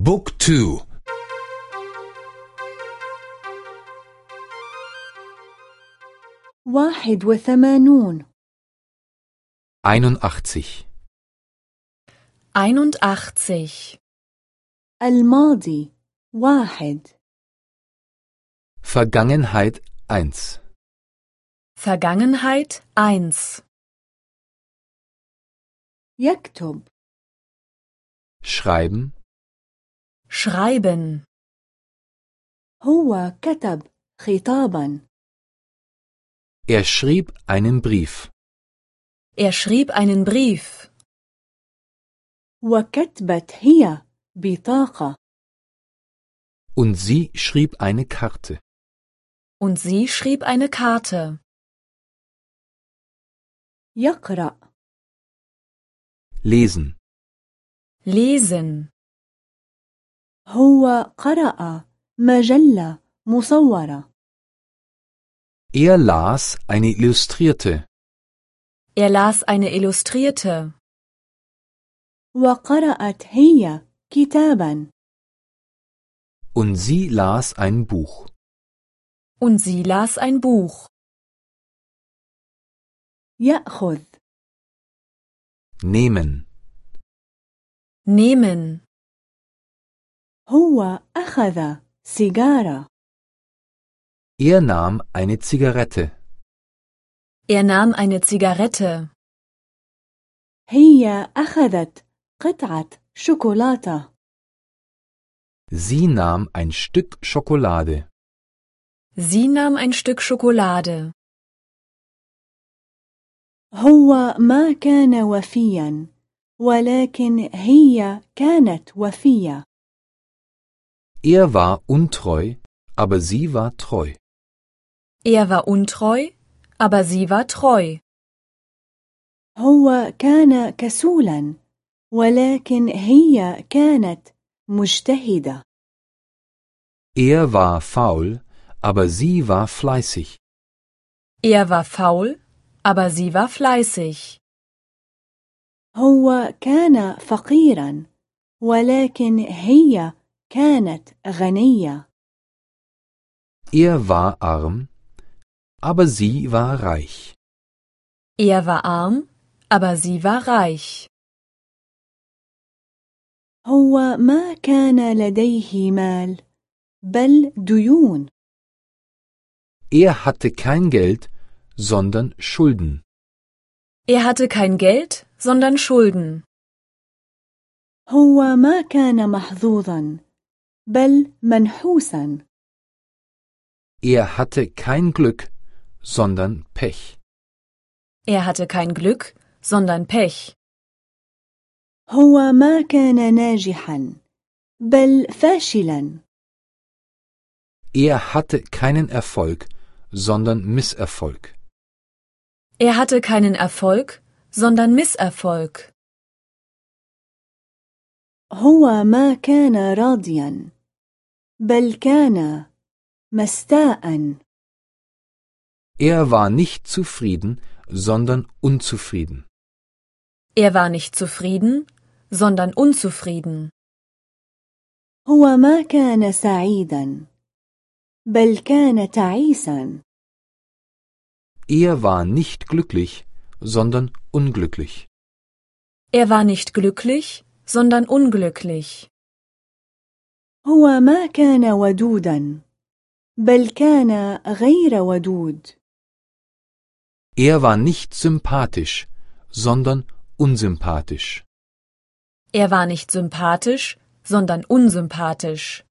بوك تو واحد وثمانون 81 81. الماضي واحد Vergangenheit 1 Vergangenheit 1. يكتب Schreiben Schreiben. هو كتب خطابا Er schrieb einen Brief. Er schrieb einen Brief. وكتبت هي بطاقة Und sie schrieb eine Karte. Und sie schrieb eine Karte. يقرأ Lesen. Lesen. هو قرأ مجلة مصورة Er las eine Illustrierte. Er las eine Illustrierte. وقرأت هي كتابا Und sie las ein Buch. Und sie las ein Buch. يأخذ Nehmen. Nehmen. هو أخذ سيجارة Er nahm eine Zigarette. Er nahm eine Zigarette. هي أخذت قطعة شوكولاتة Sie nahm ein Stück Schokolade. Sie nahm ein Stück Schokolade. هو ما كان وفيا ولكن هي كانت وفية Er war untreu, aber sie war treu. Er war untreu, aber sie war treu. هو كان كسولا ولكن هي كانت مجتهدة Er war faul, aber sie war fleißig. Er war faul, aber sie war fleißig. هو كان فقيرا ولكن هي كانت غنية Er war arm, aber sie war reich. Er war arm, aber sie war reich. هو ما كان لديه مال بل ديون Er hatte kein Geld, sondern Schulden. Er hatte kein Geld, sondern Schulden. هو ما كان محظوظا بل منحوسا Er hatte kein Glück, sondern Pech. Er hatte kein Glück, sondern Pech. هو ما كان ناجحا بل فاشلا Er hatte keinen Erfolg, sondern Misserfolg. Er hatte keinen Erfolg, sondern Misserfolg. هو ما كان راضيا بل كان مستاء Er war nicht zufrieden, sondern unzufrieden. Er war nicht zufrieden, sondern unzufrieden. هو ما كان سعيدا بل كان تعيسا Er war nicht glücklich, sondern unglücklich. Er war nicht glücklich, sondern unglücklich. هو ما كان ودودا بل كان غير ودود Er war nicht sympathisch, sondern unsympathisch. Er war nicht sympathisch, sondern unsympathisch.